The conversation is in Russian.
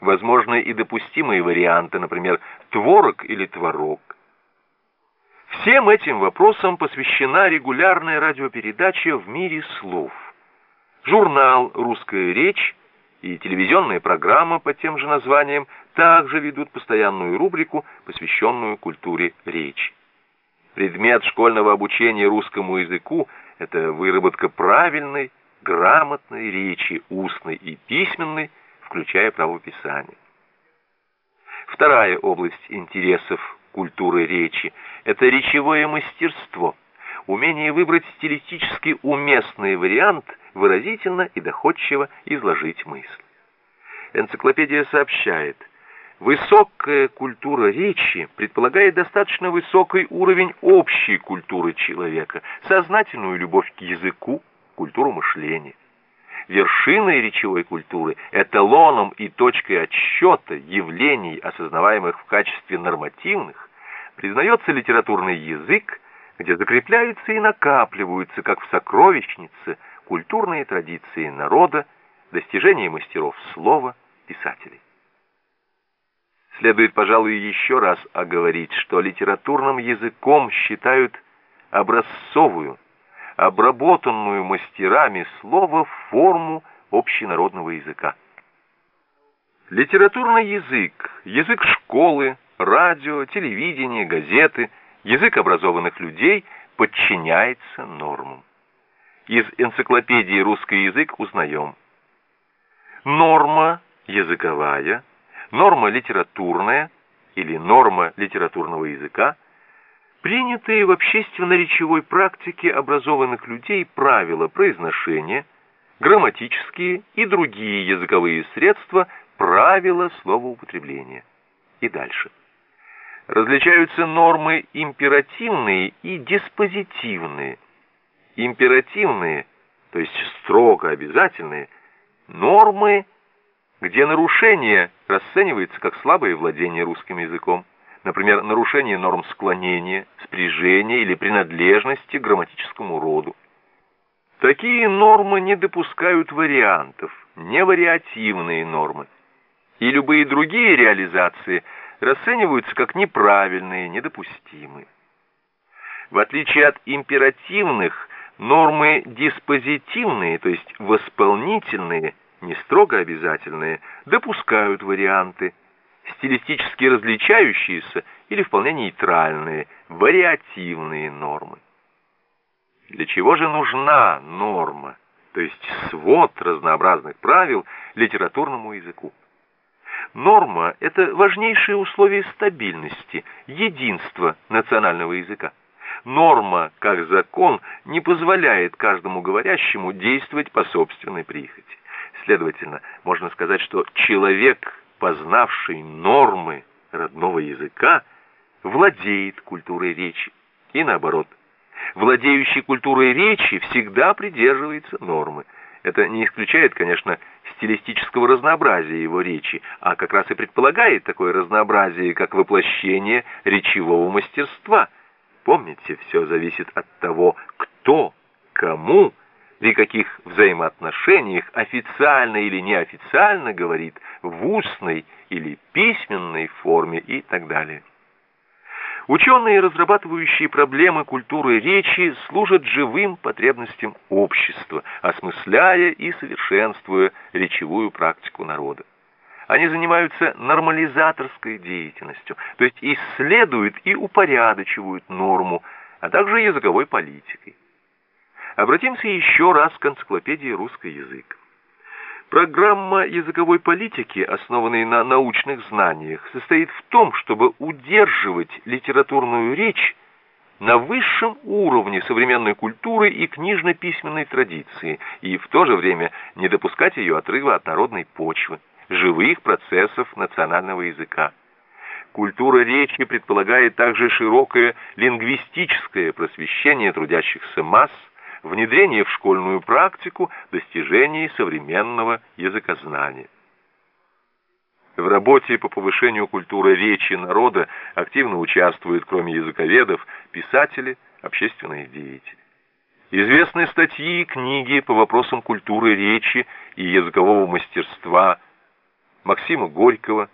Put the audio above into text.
Возможны и допустимые варианты, например, творог или творог. Всем этим вопросам посвящена регулярная радиопередача «В мире слов». Журнал «Русская речь» и телевизионная программа под тем же названием также ведут постоянную рубрику, посвященную культуре речи. Предмет школьного обучения русскому языку – это выработка правильной, грамотной речи, устной и письменной, включая правописание. Вторая область интересов культуры речи – это речевое мастерство, умение выбрать стилистически уместный вариант, выразительно и доходчиво изложить мысль. Энциклопедия сообщает – Высокая культура речи предполагает достаточно высокий уровень общей культуры человека, сознательную любовь к языку, культуру мышления. Вершиной речевой культуры, эталоном и точкой отсчета явлений, осознаваемых в качестве нормативных, признается литературный язык, где закрепляются и накапливаются, как в сокровищнице, культурные традиции народа, достижения мастеров слова, писателей. Следует, пожалуй, еще раз оговорить, что литературным языком считают образцовую, обработанную мастерами слова форму общенародного языка. Литературный язык, язык школы, радио, телевидения, газеты, язык образованных людей подчиняется нормам. Из энциклопедии «Русский язык» узнаем. Норма языковая – норма литературная или норма литературного языка, принятые в общественно-речевой практике образованных людей правила произношения, грамматические и другие языковые средства, правила словоупотребления. И дальше. Различаются нормы императивные и диспозитивные. Императивные, то есть строго обязательные, нормы – где нарушение расценивается как слабое владение русским языком, например, нарушение норм склонения, спряжения или принадлежности к грамматическому роду. Такие нормы не допускают вариантов, невариативные нормы. И любые другие реализации расцениваются как неправильные, недопустимые. В отличие от императивных, нормы диспозитивные, то есть восполнительные – не строго обязательные, допускают варианты, стилистически различающиеся или вполне нейтральные, вариативные нормы. Для чего же нужна норма, то есть свод разнообразных правил литературному языку? Норма – это важнейшее условие стабильности, единства национального языка. Норма, как закон, не позволяет каждому говорящему действовать по собственной прихоти. Следовательно, можно сказать, что человек, познавший нормы родного языка, владеет культурой речи. И наоборот, владеющий культурой речи всегда придерживается нормы. Это не исключает, конечно, стилистического разнообразия его речи, а как раз и предполагает такое разнообразие, как воплощение речевого мастерства. Помните, все зависит от того, кто, кому при каких взаимоотношениях официально или неофициально говорит в устной или письменной форме и так далее. Ученые, разрабатывающие проблемы культуры речи, служат живым потребностям общества, осмысляя и совершенствуя речевую практику народа. Они занимаются нормализаторской деятельностью, то есть исследуют и упорядочивают норму, а также языковой политикой. Обратимся еще раз к энциклопедии «Русский язык». Программа языковой политики, основанной на научных знаниях, состоит в том, чтобы удерживать литературную речь на высшем уровне современной культуры и книжно-письменной традиции, и в то же время не допускать ее отрыва от народной почвы, живых процессов национального языка. Культура речи предполагает также широкое лингвистическое просвещение трудящихся масс, внедрение в школьную практику достижений современного языкознания. В работе по повышению культуры речи народа активно участвуют, кроме языковедов, писатели, общественные деятели. Известны статьи и книги по вопросам культуры речи и языкового мастерства Максима Горького,